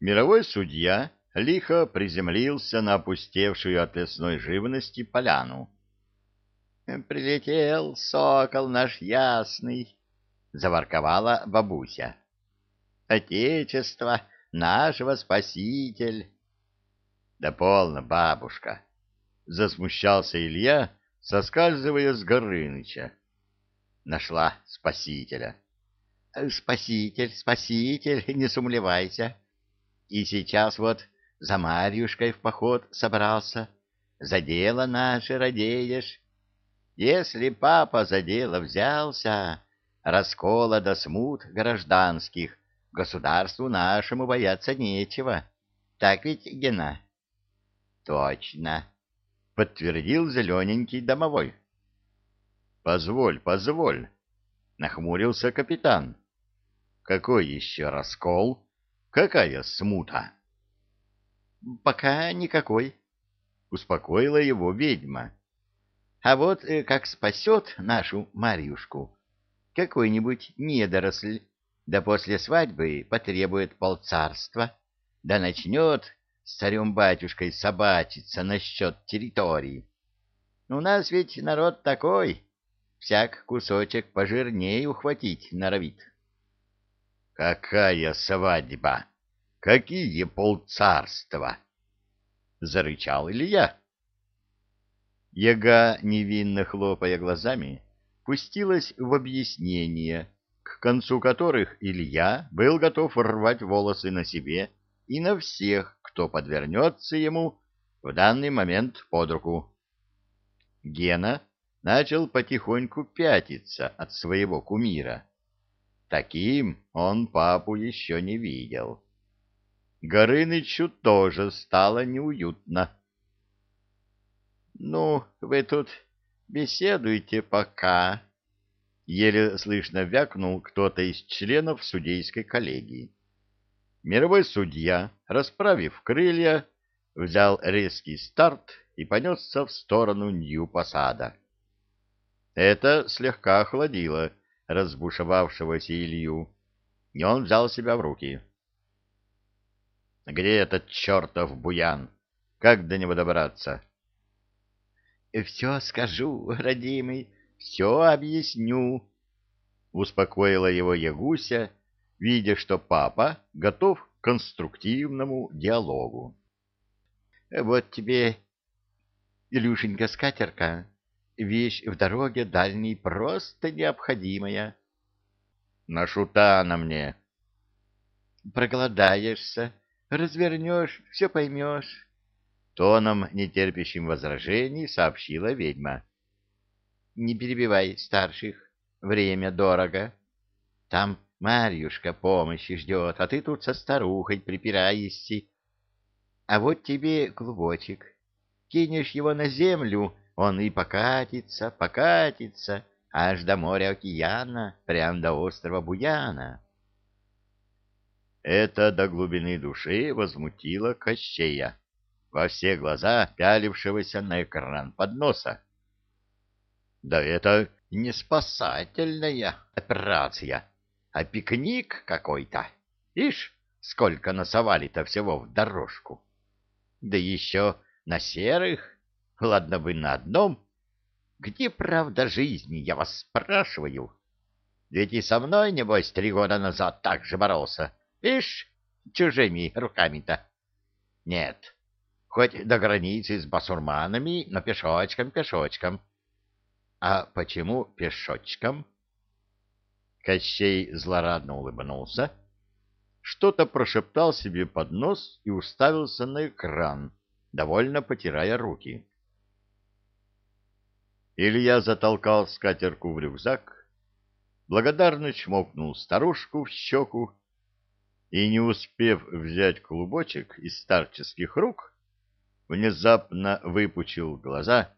Мировой судья лихо приземлился на опустевшую от лесной живности поляну. «Прилетел сокол наш ясный», — заворковала бабуся. «Отечество нашего спаситель». «Да полно, бабушка!» — засмущался Илья, соскальзывая с Горыныча. Нашла спасителя. «Спаситель, спаситель, не сумлевайся. И сейчас вот за Марьюшкой в поход собрался. За дело наше радеешь. Если папа за дело взялся, раскола до смут гражданских, государству нашему бояться нечего. Так ведь, Гена?» «Точно», — подтвердил зелененький домовой. «Позволь, позволь», — нахмурился капитан. «Какой еще раскол? Какая смута?» «Пока никакой», — успокоила его ведьма. «А вот э, как спасет нашу Марьюшку какой-нибудь недоросль, да после свадьбы потребует полцарства, да начнет с царем-батюшкой собачиться насчет территории. У нас ведь народ такой, всяк кусочек пожирнее ухватить норовит. — Какая свадьба! Какие полцарства! — зарычал Илья. Яга, невинно хлопая глазами, пустилась в объяснение, к концу которых Илья был готов рвать волосы на себе и на всех, кто подвернется ему в данный момент под руку. Гена начал потихоньку пятиться от своего кумира. Таким он папу еще не видел. Горынычу тоже стало неуютно. — Ну, вы тут беседуйте пока, — еле слышно вякнул кто-то из членов судейской коллегии. Мировой судья, расправив крылья, взял резкий старт и понесся в сторону Нью-Посада. Это слегка охладило разбушевавшегося Илью, и он взял себя в руки. — Где этот чертов буян? Как до него добраться? — Все скажу, родимый, все объясню, — успокоила его Ягуся, видя, что папа готов к конструктивному диалогу. — Вот тебе, Илюшенька, скатерка, вещь в дороге дальней просто необходимая. — На шута на мне. — Проголодаешься, развернешь, все поймешь. Тоном, нетерпящим возражений, сообщила ведьма. — Не перебивай старших, время дорого. Там Марьюшка помощи ждет, а ты тут со старухой припираешься. А вот тебе клубочек. Кинешь его на землю, он и покатится, покатится, аж до моря океана, прям до острова Буяна. Это до глубины души возмутило Кощея, во все глаза пялившегося на экран подноса. Да это не спасательная операция, а пикник какой-то. Ишь, сколько насовали-то всего в дорожку. Да еще на серых, ладно бы на одном. Где правда жизни, я вас спрашиваю? Ведь и со мной, небось, три года назад так же боролся. Ишь, чужими руками-то. Нет, хоть до границы с басурманами, но пешочком-пешочком. А почему пешочком? Кощей злорадно улыбнулся, что-то прошептал себе под нос и уставился на экран, довольно потирая руки. Илья затолкал скатерку в рюкзак, благодарно чмокнул старушку в щеку и, не успев взять клубочек из старческих рук, внезапно выпучил глаза,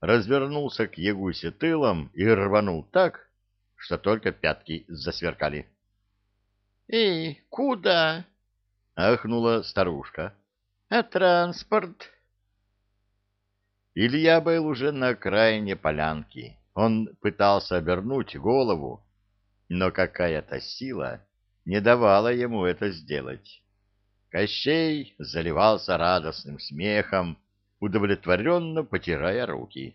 развернулся к Ягусе тылом и рванул так, что только пятки засверкали. — Эй, куда? — ахнула старушка. — А транспорт? Илья был уже на окраине полянки. Он пытался обернуть голову, но какая-то сила не давала ему это сделать. Кощей заливался радостным смехом, удовлетворенно потирая руки.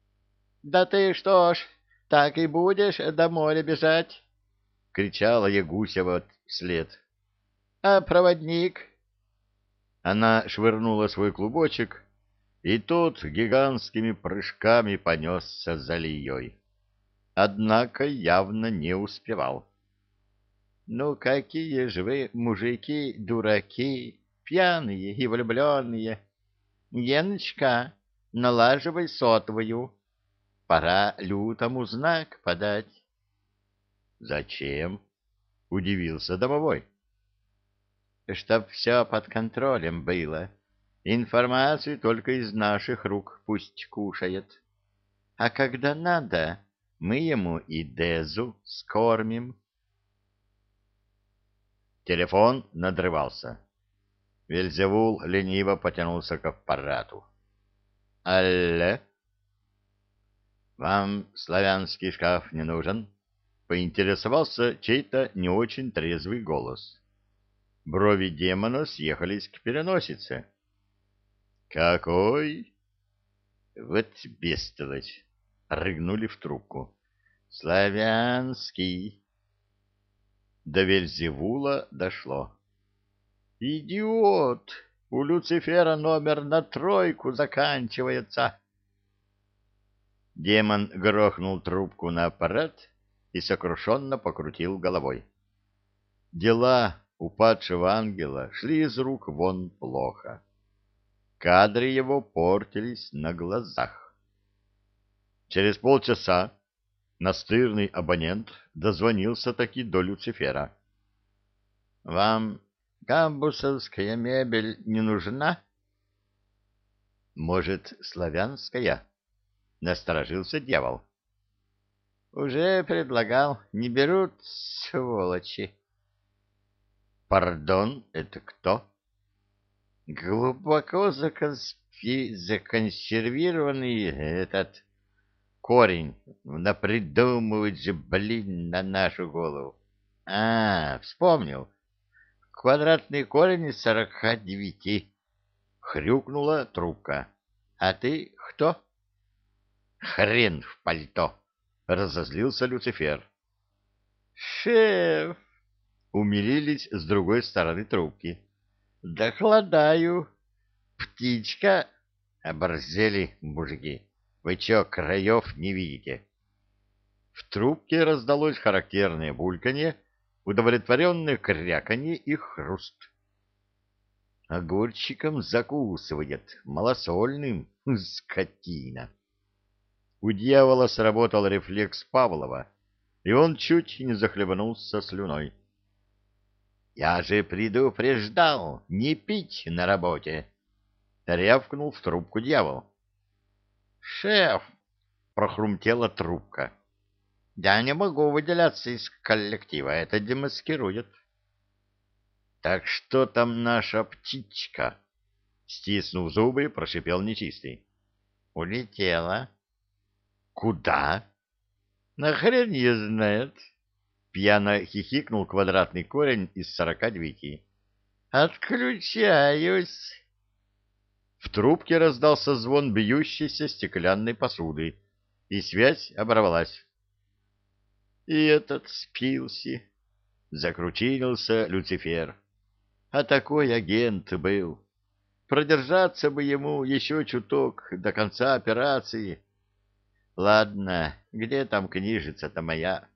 — Да ты что ж, так и будешь до моря бежать? — кричала Ягусева вслед. — А проводник? Она швырнула свой клубочек, и тот гигантскими прыжками понесся за Лией. Однако явно не успевал. — Ну, какие же вы, мужики, дураки, пьяные и влюбленные! Геночка, налаживай сотовую. Пора лютому знак подать. — Зачем? — удивился домовой. — Чтоб все под контролем было. Информацию только из наших рук пусть кушает. А когда надо, мы ему и Дезу скормим. Телефон надрывался. Вельзевул лениво потянулся к аппарату. — Алле? — Вам славянский шкаф не нужен? — поинтересовался чей-то не очень трезвый голос. Брови демона съехались к переносице. — Какой? — Вот бестолочь! — рыгнули в трубку. — Славянский. До Вельзевула дошло. «Идиот! У Люцифера номер на тройку заканчивается!» Демон грохнул трубку на аппарат и сокрушенно покрутил головой. Дела упадшего ангела шли из рук вон плохо. Кадры его портились на глазах. Через полчаса настырный абонент дозвонился таки до Люцифера. — Вам Гамбусовская мебель не нужна? — Может, славянская? — насторожился дьявол. — Уже предлагал. Не берут, сволочи. — Пардон, это кто? — Глубоко законсервированный этот корень. Напридумывать же, блин, на нашу голову. А, вспомнил. — квадратный корень из сорока девяти. Хрюкнула трубка. — А ты кто? — Хрен в пальто! — разозлился Люцифер. — Шеф! — умилились с другой стороны трубки. — Докладаю. Птичка... Оборзели, мужики. Вы чё, краев не видите? В трубке раздалось характерное бульканье, удовлетворенное кряканье и хруст. Огурчиком закусывает, малосольным, скотина. У дьявола сработал рефлекс Павлова, и он чуть не захлебнулся слюной. — Я же предупреждал не пить на работе! — рявкнул в трубку дьявол. — Шеф! — прохрумтела трубка. Я не могу выделяться из коллектива, это демаскирует. Так что там наша птичка? Стиснув зубы, прошипел нечистый. Улетела. Куда? На хрен ее знает. Пьяно хихикнул квадратный корень из сорока девяти. Отключаюсь. В трубке раздался звон бьющейся стеклянной посуды, и связь оборвалась. И этот спился. Закручинился Люцифер. А такой агент был. Продержаться бы ему еще чуток до конца операции. Ладно, где там книжица-то моя?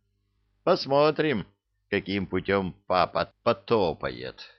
Посмотрим, каким путем папа потопает.